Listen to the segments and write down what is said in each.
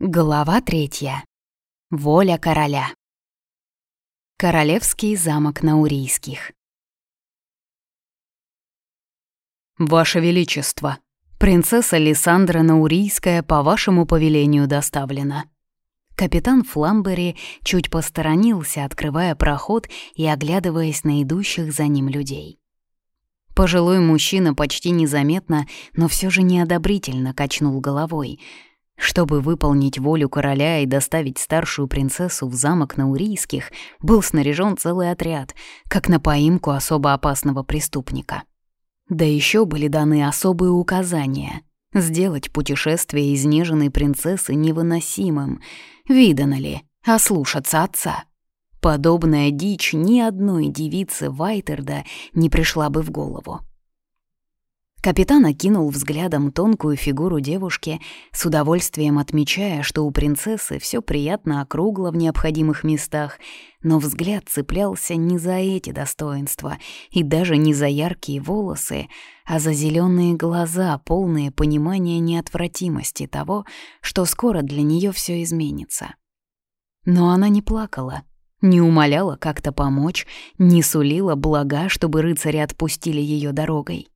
Глава третья. Воля короля. Королевский замок Наурийских. «Ваше Величество, принцесса Лиссандра Наурийская по вашему повелению доставлена». Капитан Фламбери чуть посторонился, открывая проход и оглядываясь на идущих за ним людей. Пожилой мужчина почти незаметно, но все же неодобрительно качнул головой — чтобы выполнить волю короля и доставить старшую принцессу в замок Наурийских, был снаряжен целый отряд, как на поимку особо опасного преступника. Да еще были даны особые указания — сделать путешествие изнеженной принцессы невыносимым. Видано ли, ослушаться отца. Подобная дичь ни одной девице Вайтерда не пришла бы в голову. Капитан окинул взглядом тонкую фигуру девушки, с удовольствием отмечая, что у принцессы все приятно округло в необходимых местах, но взгляд цеплялся не за эти достоинства и даже не за яркие волосы, а за зеленые глаза, полные понимания неотвратимости того, что скоро для нее все изменится. Но она не плакала, не умоляла как-то помочь, не сулила блага, чтобы рыцари отпустили ее дорогой.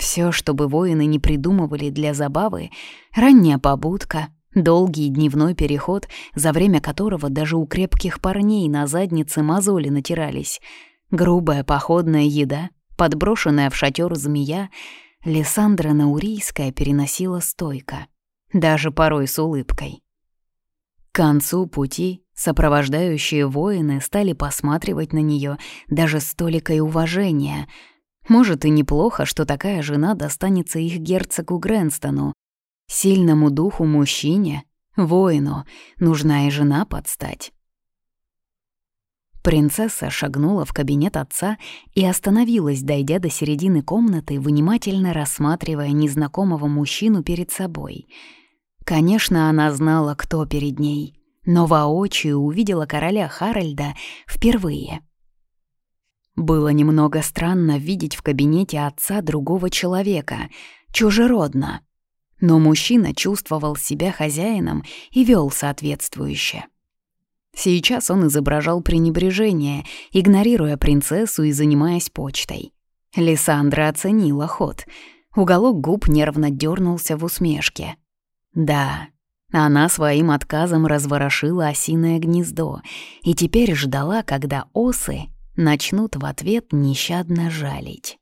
Все, чтобы воины не придумывали для забавы, ранняя побудка, долгий дневной переход, за время которого даже у крепких парней на заднице мозоли натирались, грубая походная еда, подброшенная в шатер змея, Лиссандра Наурийская переносила стойко, даже порой с улыбкой. К концу пути сопровождающие воины стали посматривать на нее даже с толикой уважения — может, и неплохо, что такая жена достанется их герцогу Грэнстону. Сильному духу мужчине, воину, нужна и жена подстать. Принцесса шагнула в кабинет отца и остановилась, дойдя до середины комнаты, внимательно рассматривая незнакомого мужчину перед собой. Конечно, она знала, кто перед ней, но воочию увидела короля Харальда впервые — было немного странно видеть в кабинете отца другого человека, чужеродно. Но мужчина чувствовал себя хозяином и вел соответствующе. Сейчас он изображал пренебрежение, игнорируя принцессу и занимаясь почтой. Лиссандра оценила ход. Уголок губ нервно дернулся в усмешке. Да, она своим отказом разворошила осиное гнездо и теперь ждала, когда осы начнут в ответ нещадно жалить.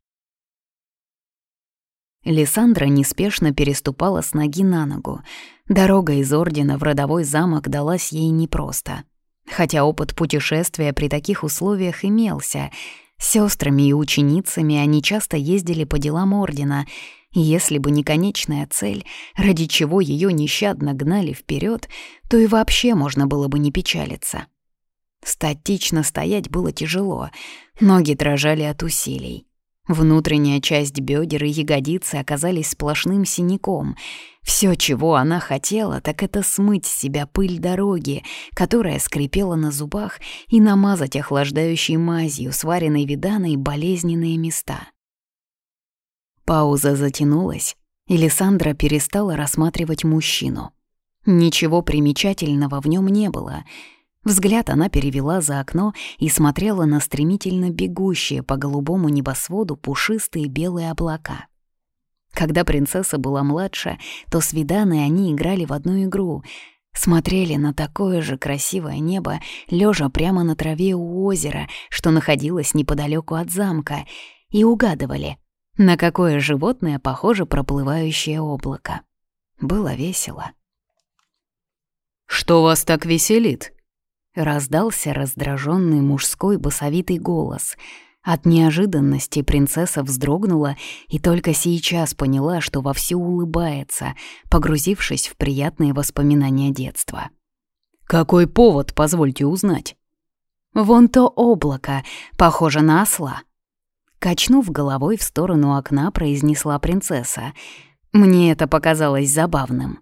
Лиссандра неспешно переступала с ноги на ногу. Дорога из Ордена в родовой замок далась ей непросто. Хотя опыт путешествия при таких условиях имелся. С сестрами и ученицами они часто ездили по делам Ордена, если бы не конечная цель, ради чего ее нещадно гнали вперед, то и вообще можно было бы не печалиться. Статично стоять было тяжело, ноги дрожали от усилий. Внутренняя часть бедер и ягодицы оказались сплошным синяком. Все, чего она хотела, так это смыть с себя пыль дороги, которая скрипела на зубах, и намазать охлаждающей мазью, сваренной виданой, болезненные места. Пауза затянулась, и Лиссандра перестала рассматривать мужчину. Ничего примечательного в нем не было — Взгляд она перевела за окно и смотрела на стремительно бегущие по голубому небосводу пушистые белые облака. Когда принцесса была младше, то с Виданой они играли в одну игру — смотрели на такое же красивое небо, лежа прямо на траве у озера, что находилось неподалеку от замка, и угадывали, на какое животное похоже проплывающее облако. Было весело. «Что вас так веселит?» Раздался раздраженный мужской басовитый голос. От неожиданности принцесса вздрогнула и только сейчас поняла, что вовсю улыбается, погрузившись в приятные воспоминания детства. «Какой повод, позвольте узнать?» «Вон то облако, похоже на осла». Качнув головой в сторону окна, произнесла принцесса. Мне это показалось забавным.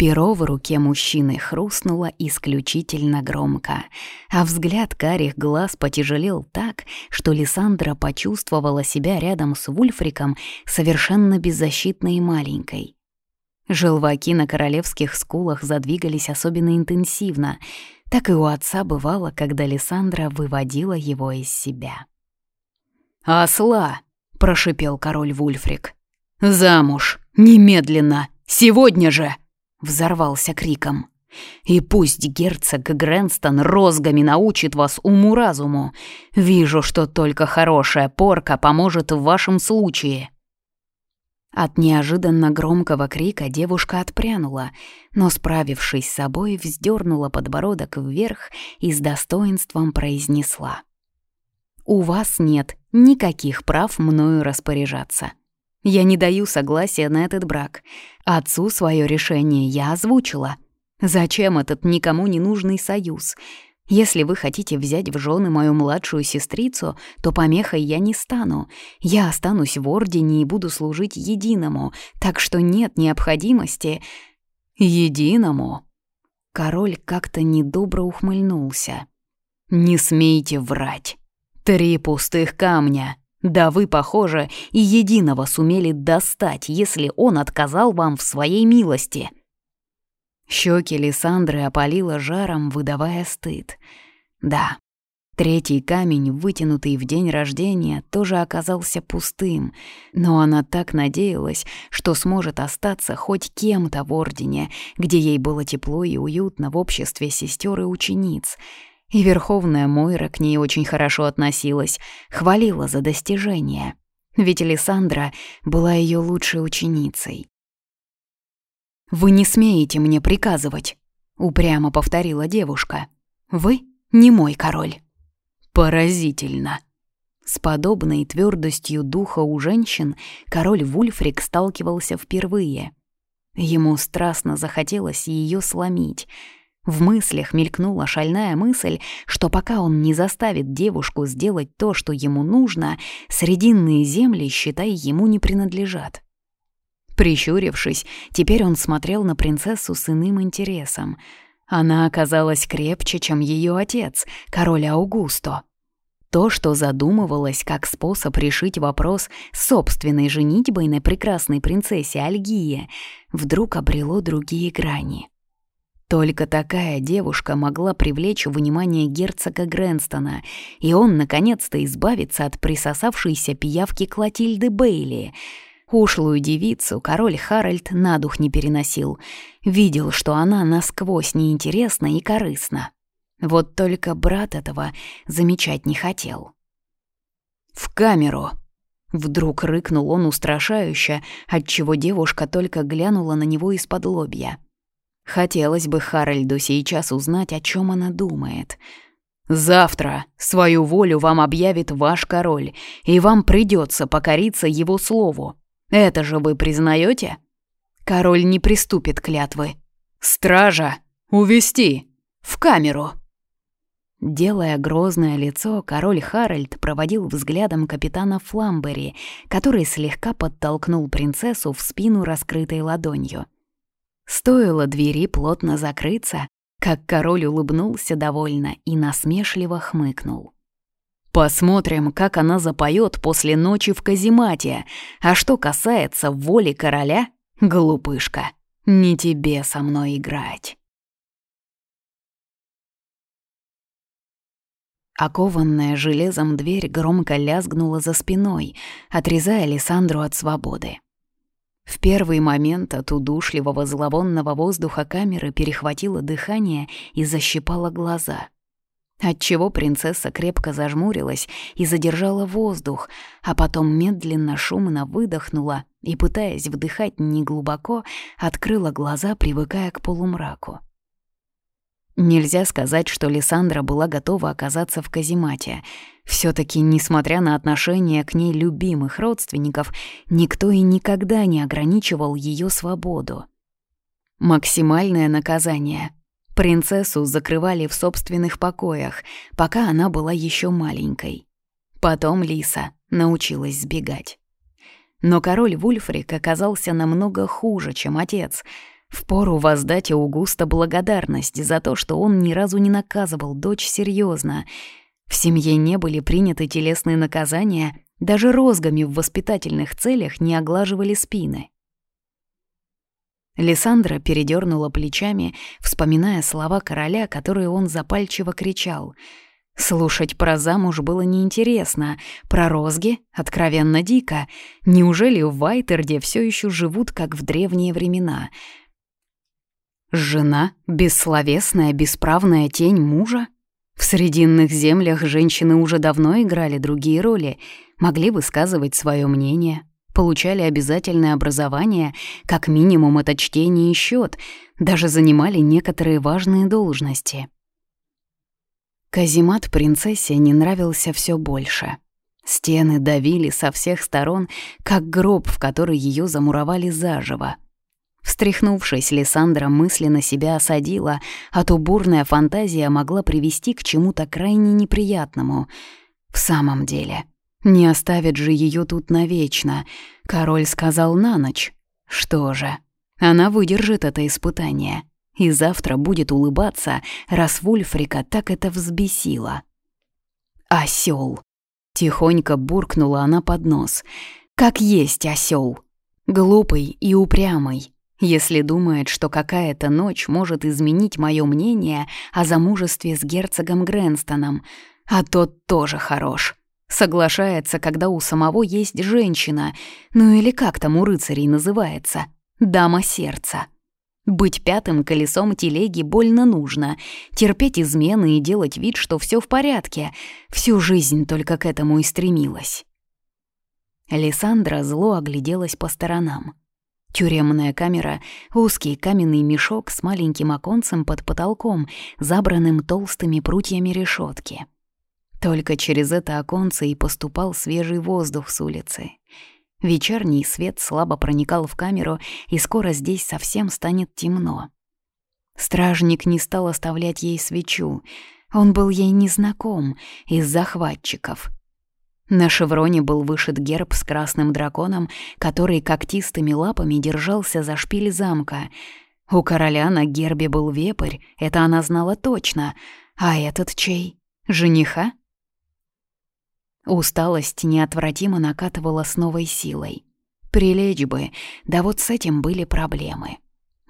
Перо в руке мужчины хрустнуло исключительно громко, а взгляд карих глаз потяжелел так, что Лиссандра почувствовала себя рядом с Вульфриком совершенно беззащитной и маленькой. Желваки на королевских скулах задвигались особенно интенсивно. Так и у отца бывало, когда Лиссандра выводила его из себя. «Осла!» — прошипел король Вульфрик. «Замуж! Немедленно! Сегодня же!» — взорвался криком. «И пусть герцог Грэнстон розгами научит вас уму-разуму. Вижу, что только хорошая порка поможет в вашем случае». От неожиданно громкого крика девушка отпрянула, но, справившись с собой, вздернула подбородок вверх и с достоинством произнесла. «У вас нет никаких прав мною распоряжаться. Я не даю согласия на этот брак. Отцу свое решение я озвучила. Зачем этот никому не нужный союз?» Если вы хотите взять в жены мою младшую сестрицу, то помехой я не стану. Я останусь в Ордене и буду служить единому, так что нет необходимости...» «Единому?» Король как-то недобро ухмыльнулся. «Не смейте врать. Три пустых камня. Да вы, похоже, и единого сумели достать, если он отказал вам в своей милости». Щеки Лиссандры опалило жаром, выдавая стыд. Да, третий камень, вытянутый в день рождения, тоже оказался пустым, но она так надеялась, что сможет остаться хоть кем-то в Ордене, где ей было тепло и уютно в обществе сестер и учениц. И Верховная Мойра к ней очень хорошо относилась, хвалила за достижения. Ведь Лиссандра была ее лучшей ученицей. «Вы не смеете мне приказывать», — упрямо повторила девушка. «Вы не мой король». «Поразительно». С подобной твердостью духа у женщин король Вульфрик сталкивался впервые. Ему страстно захотелось ее сломить. В мыслях мелькнула шальная мысль, что пока он не заставит девушку сделать то, что ему нужно, срединные земли, считай, ему не принадлежат. Прищурившись, теперь он смотрел на принцессу с иным интересом. Она оказалась крепче, чем ее отец, король Аугусто. То, что задумывалось как способ решить вопрос с собственной женитьбой на прекрасной принцессе Альгии, вдруг обрело другие грани. Только такая девушка могла привлечь внимание герцога Грэнстона, и он, наконец-то, избавится от присосавшейся пиявки Клотильды Бейли — Ушлую девицу король Харальд на дух не переносил. Видел, что она насквозь неинтересна и корыстна. Вот только брат этого замечать не хотел. «В камеру!» Вдруг рыкнул он устрашающе, отчего девушка только глянула на него из-под лобья. Хотелось бы Харальду сейчас узнать, о чем она думает. «Завтра свою волю вам объявит ваш король, и вам придется покориться его слову. Это же вы признаете? Король не приступит клятвы. Стража! Увести! В камеру!» Делая грозное лицо, король Харальд проводил взглядом капитана Фламбери, который слегка подтолкнул принцессу в спину раскрытой ладонью. Стоило двери плотно закрыться, как король улыбнулся довольно и насмешливо хмыкнул. Посмотрим, как она запоет после ночи в каземате. А что касается воли короля, глупышка, не тебе со мной играть. Окованная железом дверь громко лязгнула за спиной, отрезая Александру от свободы. В первый момент от удушливого зловонного воздуха камеры перехватило дыхание и защипало глаза — отчего принцесса крепко зажмурилась и задержала воздух, а потом медленно шумно выдохнула и, пытаясь вдыхать неглубоко, открыла глаза, привыкая к полумраку. Нельзя сказать, что Лиссандра была готова оказаться в каземате. все таки несмотря на отношение к ней любимых родственников, никто и никогда не ограничивал ее свободу. Максимальное наказание Принцессу закрывали в собственных покоях, пока она была еще маленькой. Потом Лиса научилась сбегать. Но король Вульфрик оказался намного хуже, чем отец. Впору воздать Аугуста благодарность за то, что он ни разу не наказывал дочь серьезно. В семье не были приняты телесные наказания, даже розгами в воспитательных целях не оглаживали спины. Лиссандра передернула плечами, вспоминая слова короля, которые он запальчиво кричал. Слушать про замуж было неинтересно, про розги — откровенно дико. Неужели в Вайтерде все еще живут, как в древние времена? Жена — бессловесная, бесправная тень мужа? В Срединных землях женщины уже давно играли другие роли, могли высказывать свое мнение, получали обязательное образование, как минимум это чтение и счет, даже занимали некоторые важные должности. Казимат принцессе не нравился все больше. Стены давили со всех сторон, как гроб, в который ее замуровали заживо. Встряхнувшись, Лиссандра мысленно себя осадила, а то бурная фантазия могла привести к чему-то крайне неприятному. В самом деле, не оставит же ее тут навечно. Король сказал на ночь. Что же, она выдержит это испытание. И завтра будет улыбаться, раз Вульфрика так это взбесило. Осел. Тихонько буркнула она под нос. Как есть осел. Глупый и упрямый. Если думает, что какая-то ночь может изменить мое мнение о замужестве с герцогом Грэнстоном, а тот тоже хорош. Соглашается, когда у самого есть женщина, ну или как там у рыцарей называется, дама сердца. Быть пятым колесом телеги больно нужно, терпеть измены и делать вид, что все в порядке. Всю жизнь только к этому и стремилась. Лиссандра зло огляделась по сторонам. Тюремная камера, узкий каменный мешок с маленьким оконцем под потолком, забранным толстыми прутьями решетки — только через это оконце и поступал свежий воздух с улицы. Вечерний свет слабо проникал в камеру, и скоро здесь совсем станет темно. Стражник не стал оставлять ей свечу. Он был ей незнаком, из захватчиков. На шевроне был вышит герб с красным драконом, который когтистыми лапами держался за шпиль замка. У короля на гербе был вепрь, это она знала точно. А этот чей? Жениха? Усталость неотвратимо накатывала с новой силой. Прилечь бы, да вот с этим были проблемы.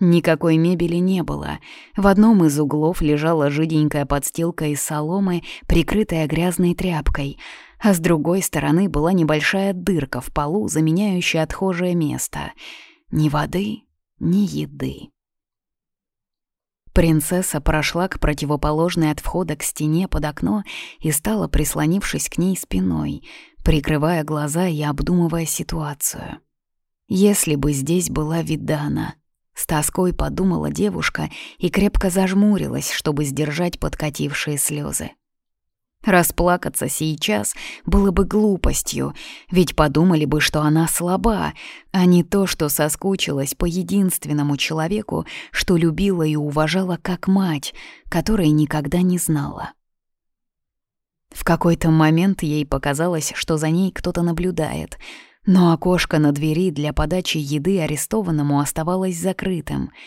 Никакой мебели не было. В одном из углов лежала жиденькая подстилка из соломы, прикрытая грязной тряпкой, а с другой стороны была небольшая дырка в полу, заменяющая отхожее место. Ни воды, ни еды. Принцесса прошла к противоположной от входа к стене под окно и стала, прислонившись к ней спиной, прикрывая глаза и обдумывая ситуацию. Если бы здесь была Видана, с тоской подумала девушка и крепко зажмурилась, чтобы сдержать подкатившие слезы. Расплакаться сейчас было бы глупостью, ведь подумали бы, что она слаба, а не то, что соскучилась по единственному человеку, что любила и уважала как мать, которой никогда не знала. В какой-то момент ей показалось, что за ней кто-то наблюдает, но окошко на двери для подачи еды арестованному оставалось закрытым —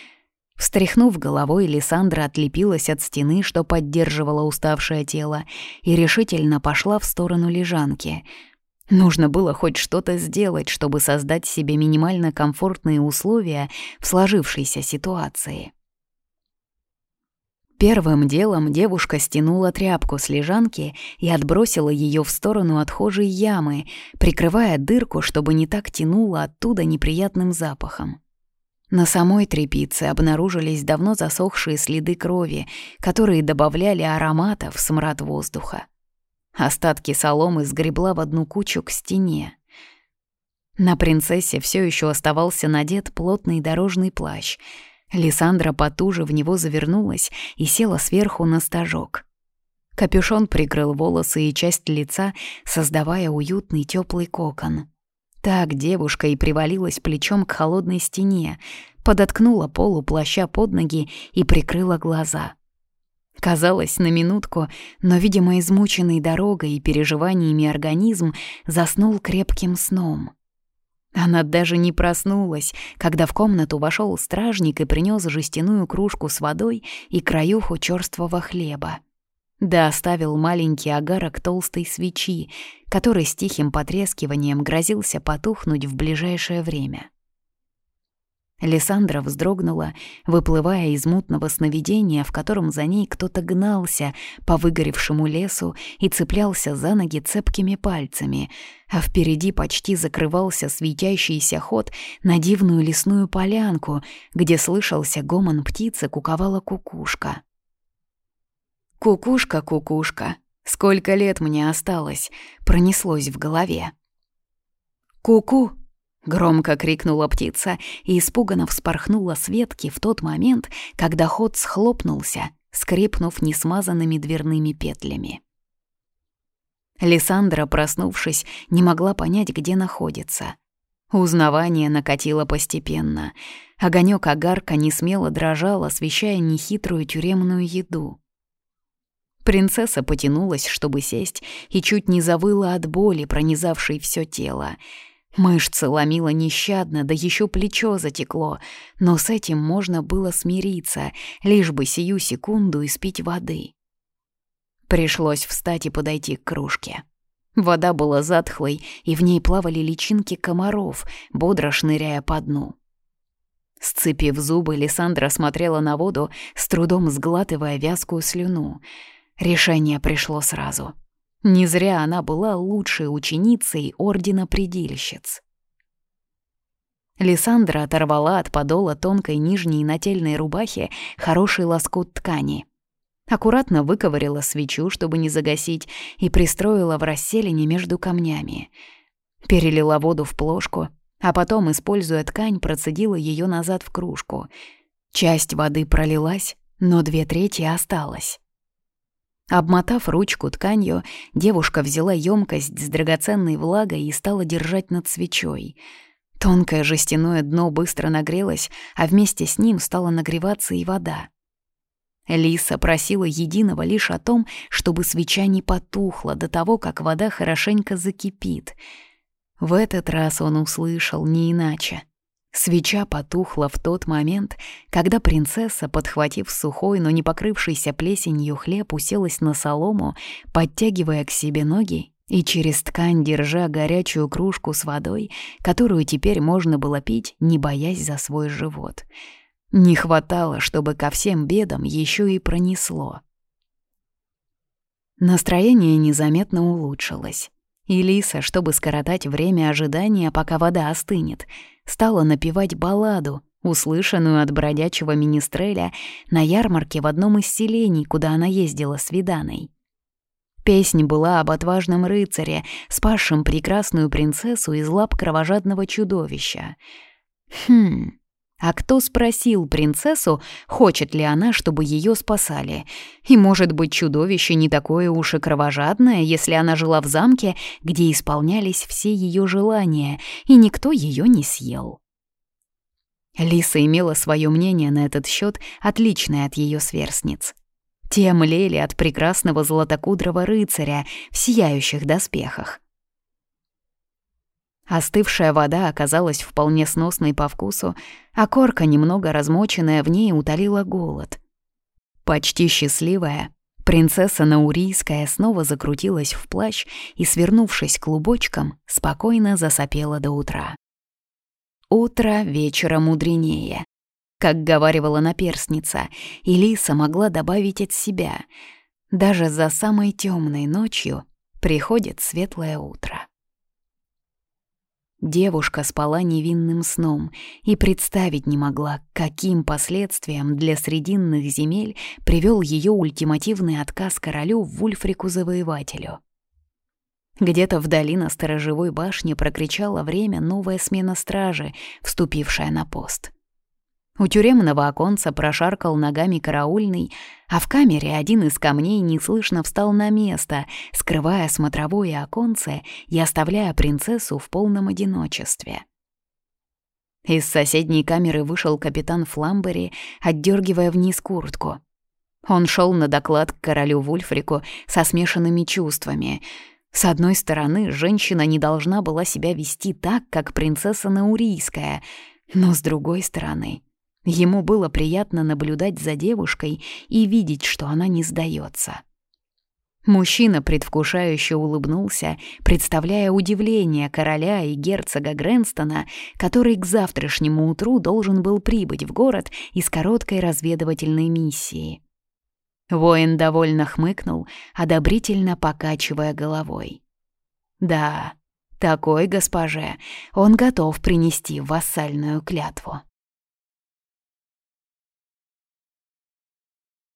Встряхнув головой, Лиссандра отлепилась от стены, что поддерживала уставшее тело, и решительно пошла в сторону лежанки. Нужно было хоть что-то сделать, чтобы создать себе минимально комфортные условия в сложившейся ситуации. Первым делом девушка стянула тряпку с лежанки и отбросила ее в сторону отхожей ямы, прикрывая дырку, чтобы не так тянуло оттуда неприятным запахом. На самой трепице обнаружились давно засохшие следы крови, которые добавляли аромата в смрад воздуха. Остатки соломы сгребла в одну кучу к стене. На принцессе все еще оставался надет плотный дорожный плащ. Лиссандра потуже в него завернулась и села сверху на стажок. Капюшон прикрыл волосы и часть лица, создавая уютный теплый кокон. Так девушка и привалилась плечом к холодной стене, подоткнула полу плаща под ноги и прикрыла глаза. Казалось, на минутку, но, видимо, измученный дорогой и переживаниями организм заснул крепким сном. Она даже не проснулась, когда в комнату вошел стражник и принес жестяную кружку с водой и краюху черствого хлеба. Да оставил маленький огарок толстой свечи, который с тихим потрескиванием грозился потухнуть в ближайшее время. Лиссандра вздрогнула, выплывая из мутного сновидения, в котором за ней кто-то гнался по выгоревшему лесу и цеплялся за ноги цепкими пальцами, а впереди почти закрывался светящийся ход на дивную лесную полянку, где слышался гомон птицы, куковала кукушка. «Кукушка, кукушка, сколько лет мне осталось?» — пронеслось в голове. «Ку-ку!» Громко крикнула птица и испуганно вспорхнула с ветки в тот момент, когда ход схлопнулся, скрипнув несмазанными дверными петлями. Лиссандра, проснувшись, не могла понять, где находится. Узнавание накатило постепенно. Огонёк огарка несмело дрожал, освещая нехитрую тюремную еду. Принцесса потянулась, чтобы сесть, и чуть не завыла от боли, пронизавшей все тело — Мышцы ломило нещадно, да еще плечо затекло, но с этим можно было смириться, лишь бы сию секунду испить воды. Пришлось встать и подойти к кружке. Вода была затхлой, и в ней плавали личинки комаров, бодро шныряя по дну. Сцепив зубы, Лиссандра смотрела на воду, с трудом сглатывая вязкую слюну. Решение пришло сразу — не зря она была лучшей ученицей Ордена Предельщиц. Лиссандра оторвала от подола тонкой нижней нательной рубахи хороший лоскут ткани. Аккуратно выковырила свечу, чтобы не загасить, и пристроила в расселине между камнями. Перелила воду в плошку, а потом, используя ткань, процедила ее назад в кружку. Часть воды пролилась, но две трети осталось. Обмотав ручку тканью, девушка взяла емкость с драгоценной влагой и стала держать над свечой. Тонкое жестяное дно быстро нагрелось, а вместе с ним стала нагреваться и вода. Лиса просила единого лишь о том, чтобы свеча не потухла до того, как вода хорошенько закипит. В этот раз он услышал не иначе — Свеча потухла в тот момент, когда принцесса, подхватив сухой, но не покрывшийся плесенью хлеб, уселась на солому, подтягивая к себе ноги и через ткань держа горячую кружку с водой, которую теперь можно было пить, не боясь за свой живот. Не хватало, чтобы ко всем бедам еще и пронесло. Настроение незаметно улучшилось. И Лиса, чтобы скоротать время ожидания, пока вода остынет, стала напевать балладу, услышанную от бродячего министреля на ярмарке в одном из селений, куда она ездила с Виданой. Песня была об отважном рыцаре, спасшем прекрасную принцессу из лап кровожадного чудовища. Хм, а кто спросил принцессу, хочет ли она, чтобы ее спасали? И, может быть, чудовище не такое уж и кровожадное, если она жила в замке, где исполнялись все ее желания, и никто ее не съел. Лиса имела свое мнение на этот счет, отличное от ее сверстниц. Те млели от прекрасного золотокудрого рыцаря в сияющих доспехах. Остывшая вода оказалась вполне сносной по вкусу, а корка, немного размоченная в ней, утолила голод. Почти счастливая, принцесса Наурийская снова закрутилась в плащ и, свернувшись клубочком, спокойно засопела до утра. «Утро вечера мудренее», как говаривала наперстница, и Лиса могла добавить от себя. Даже за самой темной ночью приходит светлое утро. Девушка спала невинным сном и представить не могла, каким последствиям для срединных земель привел ее ультимативный отказ королю Вульфрику-завоевателю. Где-то вдали на сторожевой башне прокричала время новая смена стражи, вступившая на пост. У тюремного оконца прошаркал ногами караульный, а в камере один из камней неслышно встал на место, скрывая смотровое оконце и оставляя принцессу в полном одиночестве. Из соседней камеры вышел капитан Фламбери, отдергивая вниз куртку. Он шел на доклад к королю Вульфрику со смешанными чувствами. С одной стороны, женщина не должна была себя вести так, как принцесса Наурийская, но с другой стороны — Ему было приятно наблюдать за девушкой и видеть, что она не сдается. Мужчина предвкушающе улыбнулся, представляя удивление короля и герцога Грэнстона, который к завтрашнему утру должен был прибыть в город из короткой разведывательной миссии. Воин довольно хмыкнул, одобрительно покачивая головой. «Да, такой госпоже он готов принести вассальную клятву».